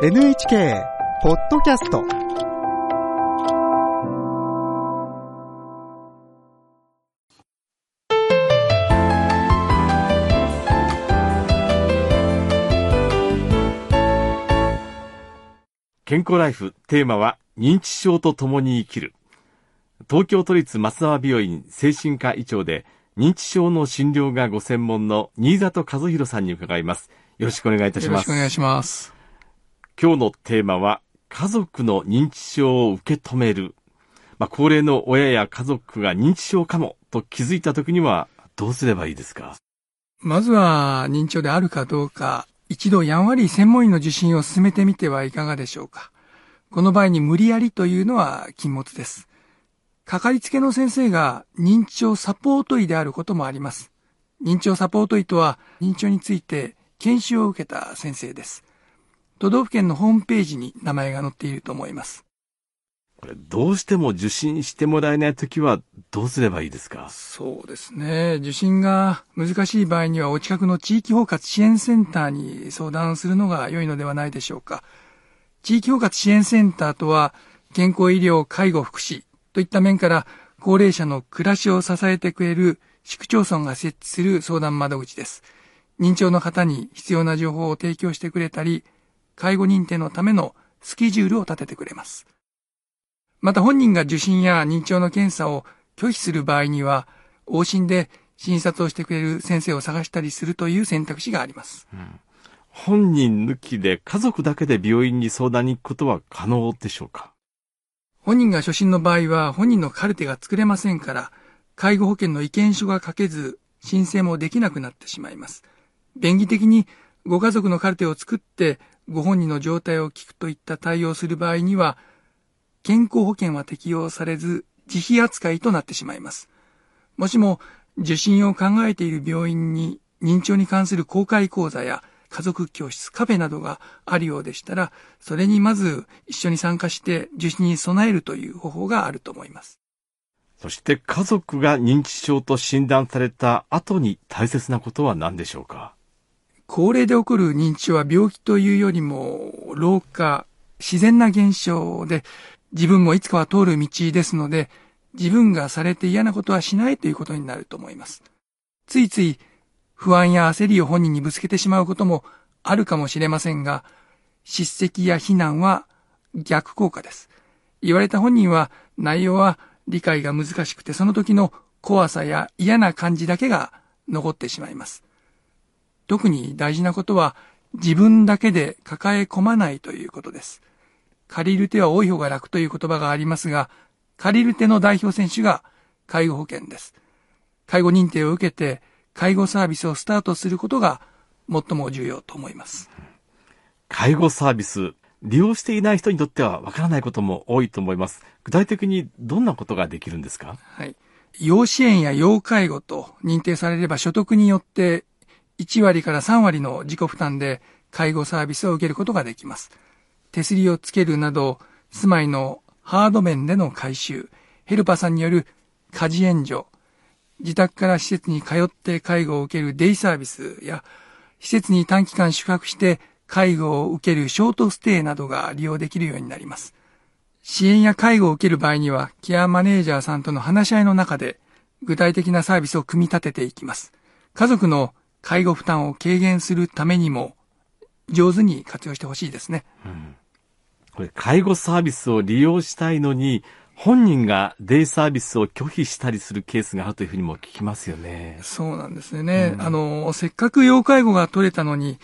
NHK ポッドキャスト健康ライフテーマは認知症と共に生きる。東京都立松沢病院精神科医長で認知症の診療がご専門の新里和弘さんに伺います。よろしくお願いいたしよろますしくお願いします。今日のテーマは家族の認知症を受け止めるまあ、高齢の親や家族が認知症かもと気づいた時にはどうすればいいですか？まずは認知症であるかどうか、一度やんわり専門医の受診を進めてみてはいかがでしょうか。この場合に無理やりというのは禁物です。かかりつけの先生が認知症サポート医であることもあります。認知症サポート医とは認知症について研修を受けた先生です。都道府県のホームページに名前が載っていると思います。これどうしても受診してもらえない時はどうすればいいですか？そうですね。受診が難しい場合にはお近くの地域包括支援センターに相談するのが良いのではないでしょうか。地域包括支援センターとは健康医療、介護、福祉といった面から高齢者の暮らしを支えてくれる市区町村が設置する相談窓口です。認知症の方に必要な情報を提供してくれたり、介護認定のためのスケジュールを立ててくれます。また本人が受診や認知症の検査を拒否する場合には、往診で診察をしてくれる先生を探したりするという選択肢があります。本人抜きで家族だけで病院に相談に行くことは可能でしょうか？本人が初診の場合は本人のカルテが作れませんから、介護保険の意見書が書けず、申請もできなくなってしまいます。便宜的にご家族のカルテを作ってご本人の状態を聞くといった対応する場合には、健康保険は適用されず自費扱いとなってしまいます。もしも受診を考えている病院に認知症に関する公開講座や家族教室、カフェなどがあるようでしたら、それにまず一緒に参加して受診に備えるという方法があると思います。そして家族が認知症と診断された後に大切なことは何でしょうか？高齢で起こる認知症は病気というよりも老化、自然な現象で自分もいつかは通る道ですので自分がされて嫌なことはしないということになると思います。ついつい不安や焦りを本人にぶつけてしまうこともあるかもしれませんが叱責や非難は逆効果です。言われた本人は内容は理解が難しくてその時の怖さや嫌な感じだけが残ってしまいます。特に大事なことは自分だけで抱え込まないということです。借りる手は多い方が楽という言葉がありますが、借りる手の代表選手が介護保険です。介護認定を受けて介護サービスをスタートすることが最も重要と思います。介護サービス、利用していない人にとってはわからないことも多いと思います。具体的にどんなことができるんですか？はい。要支援や要介護と認定されれば所得によって1割から3割の自己負担で介護サービスを受けることができます。手すりをつけるなど、住まいのハード面での改修、ヘルパーさんによる家事援助、自宅から施設に通って介護を受けるデイサービスや、施設に短期間宿泊して介護を受けるショートステイなどが利用できるようになります。支援や介護を受ける場合には、ケアマネージャーさんとの話し合いの中で、具体的なサービスを組み立てていきます。家族の介護負担を軽減するためにも、上手に活用してほしいですね。これ、介護サービスを利用したいのに、本人がデイサービスを拒否したりするケースがあるというふうにも聞きますよね。そうなんですよね。あの、せっかく要介護が取れたのに、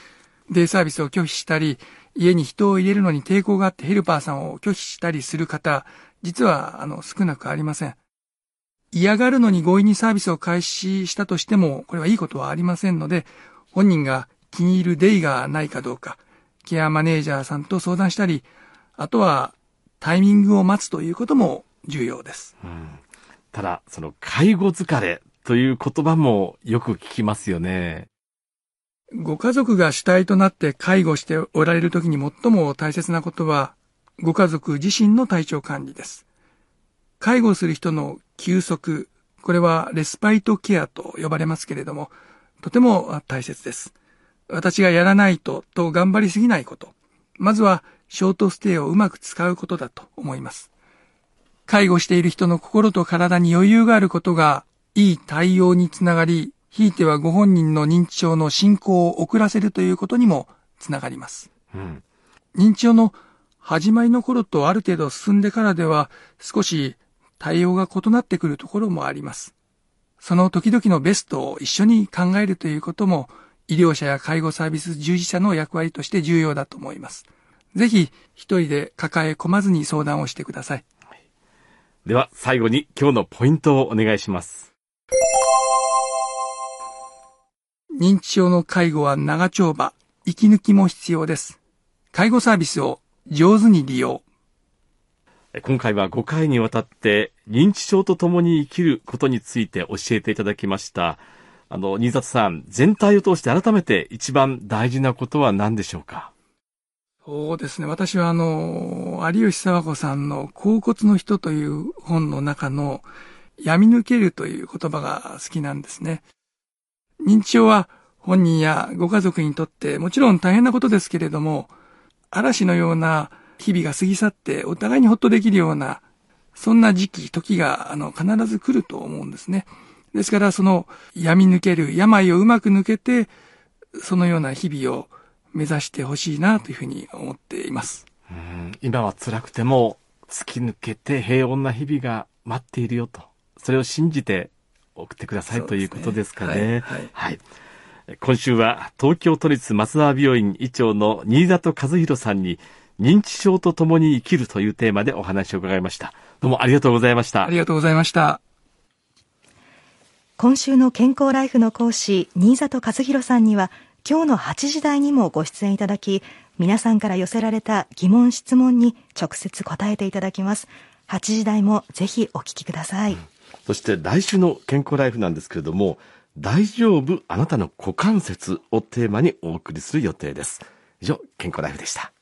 デイサービスを拒否したり、家に人を入れるのに抵抗があってヘルパーさんを拒否したりする方、実は、あの、少なくありません。嫌がるのに強引にサービスを開始したとしても、これはいいことはありませんので、本人が気に入るデイがないかどうか、ケアマネージャーさんと相談したり、あとはタイミングを待つということも重要です。ただ、その介護疲れという言葉もよく聞きますよね。ご家族が主体となって介護しておられるときに最も大切なことは、ご家族自身の体調管理です。介護する人の休息、これはレスパイトケアと呼ばれますけれども、とても大切です。私がやらないと、と頑張りすぎないこと。まずはショートステイをうまく使うことだと思います。介護している人の心と体に余裕があることがいい対応につながり、ひいてはご本人の認知症の進行を遅らせるということにもつながります。うん、認知症の始まりの頃とある程度進んでからでは少し対応が異なってくるところもあります。その時々のベストを一緒に考えるということも医療者や介護サービス従事者の役割として重要だと思います。ぜひ一人で抱え込まずに相談をしてください。では最後に今日のポイントをお願いします。認知症の介護は長丁場、息抜きも必要です。介護サービスを上手に利用。今回は5回にわたって認知症と共に生きることについて教えていただきました。あの、新里さん、全体を通して改めて一番大事なことは何でしょうか？そうですね。私はあの、有吉沢子さんの甲骨の人という本の中の闇抜けるという言葉が好きなんですね。認知症は本人やご家族にとってもちろん大変なことですけれども、嵐のような日々が過ぎ去ってお互いにほっとできるような、そんな時期、時があの必ず来ると思うんですね。ですからその闇抜ける、病をうまく抜けて、そのような日々を目指してほしいなというふうに思っています。今は辛くても突き抜けて平穏な日々が待っているよと。それを信じて送ってください、ね、ということですかね。はい、はい、今週は東京都立松沢病院医長の新里和弘さんに認知症と共に生きるというテーマでお話を伺いました。どうもありがとうございました。ありがとうございました。今週の健康ライフの講師、新里和弘さんには今日の8時台にもご出演いただき、皆さんから寄せられた疑問質問に直接答えていただきます。8時台もぜひお聞きください。そして来週の健康ライフなんですけれども、大丈夫あなたの股関節をテーマにお送りする予定です。以上、健康ライフでした。